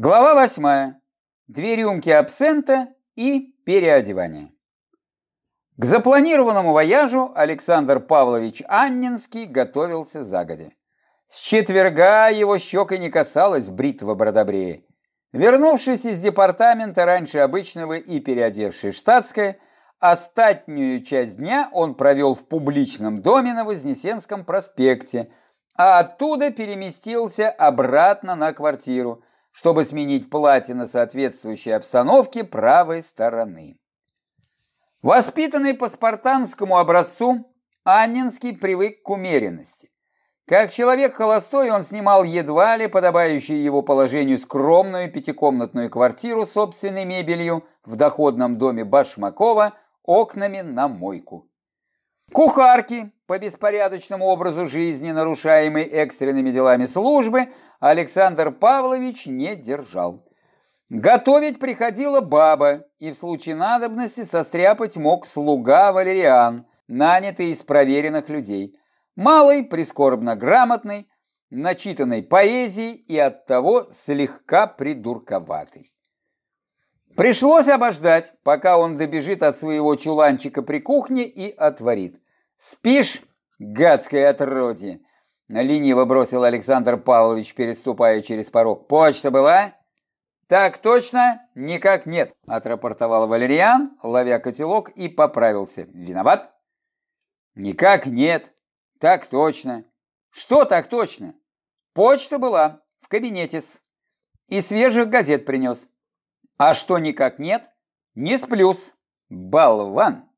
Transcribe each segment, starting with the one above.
Глава восьмая. Две рюмки абсента и переодевание. К запланированному вояжу Александр Павлович Аннинский готовился загодя. С четверга его щекой не касалась бритва бродобрея. Вернувшись из департамента раньше обычного и переодевший штатское, остатнюю часть дня он провел в публичном доме на Вознесенском проспекте, а оттуда переместился обратно на квартиру – чтобы сменить платье на соответствующей обстановке правой стороны. Воспитанный по спартанскому образцу, Аннинский привык к умеренности. Как человек холостой, он снимал едва ли подобающую его положению скромную пятикомнатную квартиру с собственной мебелью в доходном доме Башмакова окнами на мойку. Кухарки, по беспорядочному образу жизни, нарушаемой экстренными делами службы, Александр Павлович не держал. Готовить приходила баба, и в случае надобности состряпать мог слуга Валериан, нанятый из проверенных людей. Малый, прискорбно грамотный, начитанной поэзией и оттого слегка придурковатый. Пришлось обождать, пока он добежит от своего чуланчика при кухне и отворит. «Спишь, гадское отродье?» Лениво бросил Александр Павлович, переступая через порог. «Почта была?» «Так точно, никак нет», – отрапортовал Валериан, ловя котелок и поправился. «Виноват?» «Никак нет. Так точно». «Что так точно?» «Почта была в кабинете-с. И свежих газет принес». «А что никак нет?» «Не сплюс. Болван!»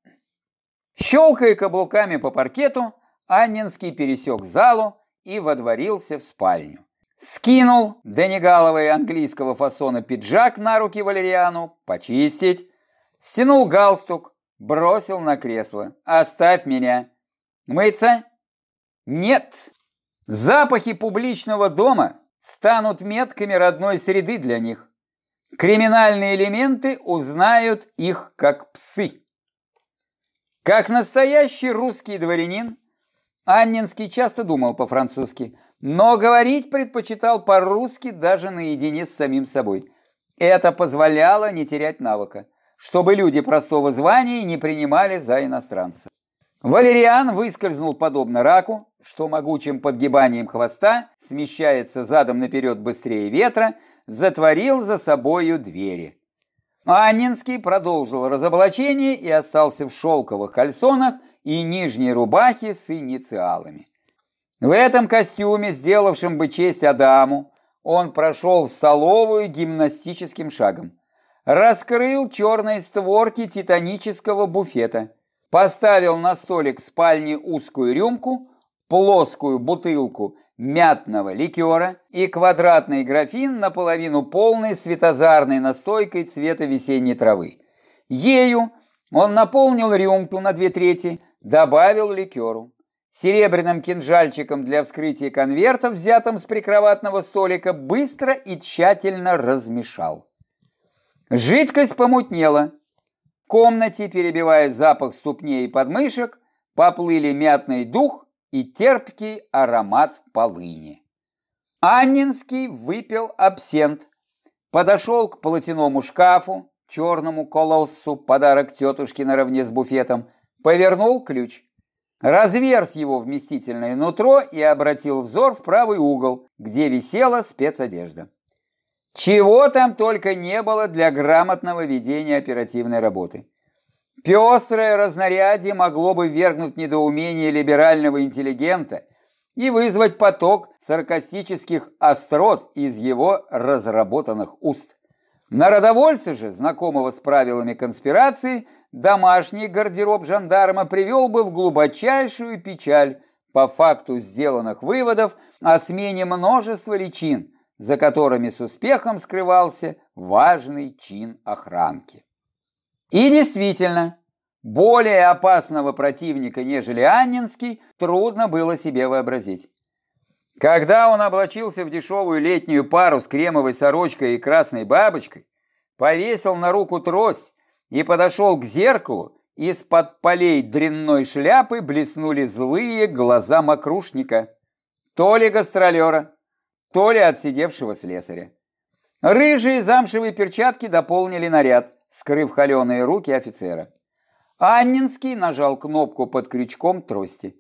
Щелкая каблуками по паркету, Аннинский пересек залу, и водворился в спальню. Скинул Денегаловой английского фасона пиджак на руки Валериану, почистить, стянул галстук, бросил на кресло. «Оставь меня!» «Мыться?» «Нет!» Запахи публичного дома станут метками родной среды для них. Криминальные элементы узнают их как псы. Как настоящий русский дворянин, Аннинский часто думал по-французски, но говорить предпочитал по-русски даже наедине с самим собой. Это позволяло не терять навыка, чтобы люди простого звания не принимали за иностранца. Валериан выскользнул подобно раку, что могучим подгибанием хвоста смещается задом наперед быстрее ветра, затворил за собою двери. Аннинский продолжил разоблачение и остался в шелковых кальсонах и нижней рубахе с инициалами. В этом костюме, сделавшем бы честь Адаму, он прошел в столовую гимнастическим шагом. Раскрыл черные створки титанического буфета. Поставил на столик в спальне узкую рюмку, плоскую бутылку мятного ликера и квадратный графин наполовину полный светозарной настойкой цвета весенней травы. Ею он наполнил рюмку на две трети, добавил ликеру. Серебряным кинжальчиком для вскрытия конверта, взятым с прикроватного столика, быстро и тщательно размешал. Жидкость помутнела. В комнате, перебивая запах ступней и подмышек, поплыли мятный дух и терпкий аромат полыни. Аннинский выпил абсент, подошел к полотеному шкафу, черному колоссу, подарок тетушки наравне с буфетом, повернул ключ, разверз его вместительное нутро и обратил взор в правый угол, где висела спецодежда. Чего там только не было для грамотного ведения оперативной работы. Пестрое разнарядие могло бы вергнуть недоумение либерального интеллигента и вызвать поток саркастических острот из его разработанных уст. Народовольца же, знакомого с правилами конспирации, домашний гардероб жандарма привел бы в глубочайшую печаль по факту сделанных выводов о смене множества личин, за которыми с успехом скрывался важный чин охранки. И действительно, более опасного противника, нежели Аннинский, трудно было себе вообразить. Когда он облачился в дешевую летнюю пару с кремовой сорочкой и красной бабочкой, повесил на руку трость и подошел к зеркалу, из-под полей дрянной шляпы блеснули злые глаза мокрушника, то ли гастролера, то ли отсидевшего слесаря. Рыжие замшевые перчатки дополнили наряд, скрыв холеные руки офицера. Аннинский нажал кнопку под крючком трости.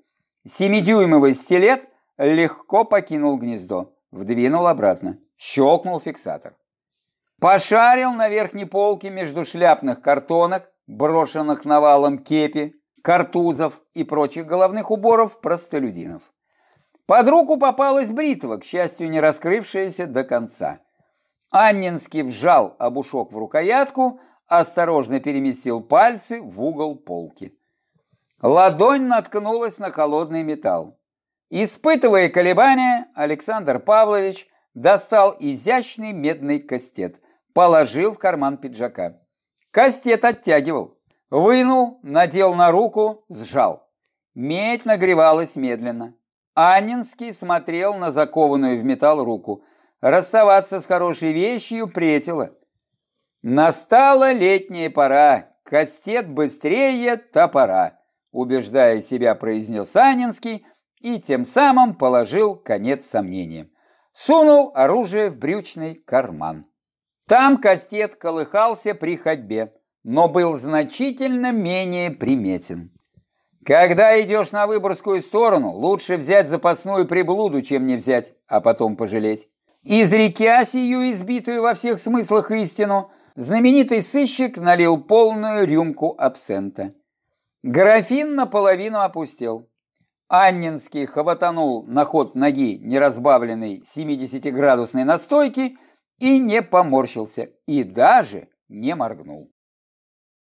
Семидюймовый стилет легко покинул гнездо, вдвинул обратно, щелкнул фиксатор. Пошарил на верхней полке между шляпных картонок, брошенных навалом кепи, картузов и прочих головных уборов простолюдинов. Под руку попалась бритва, к счастью, не раскрывшаяся до конца. Аннинский вжал обушок в рукоятку, осторожно переместил пальцы в угол полки. Ладонь наткнулась на холодный металл. Испытывая колебания, Александр Павлович достал изящный медный кастет, положил в карман пиджака. Кастет оттягивал. Вынул, надел на руку, сжал. Медь нагревалась медленно. Анинский смотрел на закованную в металл руку. Расставаться с хорошей вещью претило. Настала летняя пора, кастет быстрее топора, убеждая себя, произнес Анинский и тем самым положил конец сомнениям. Сунул оружие в брючный карман. Там кастет колыхался при ходьбе, но был значительно менее приметен. Когда идешь на Выборгскую сторону, лучше взять запасную приблуду, чем не взять, а потом пожалеть. Изрекя сию избитую во всех смыслах истину, знаменитый сыщик налил полную рюмку абсента. Графин наполовину опустел. Аннинский хватанул на ход ноги неразбавленной 70-градусной настойки и не поморщился, и даже не моргнул.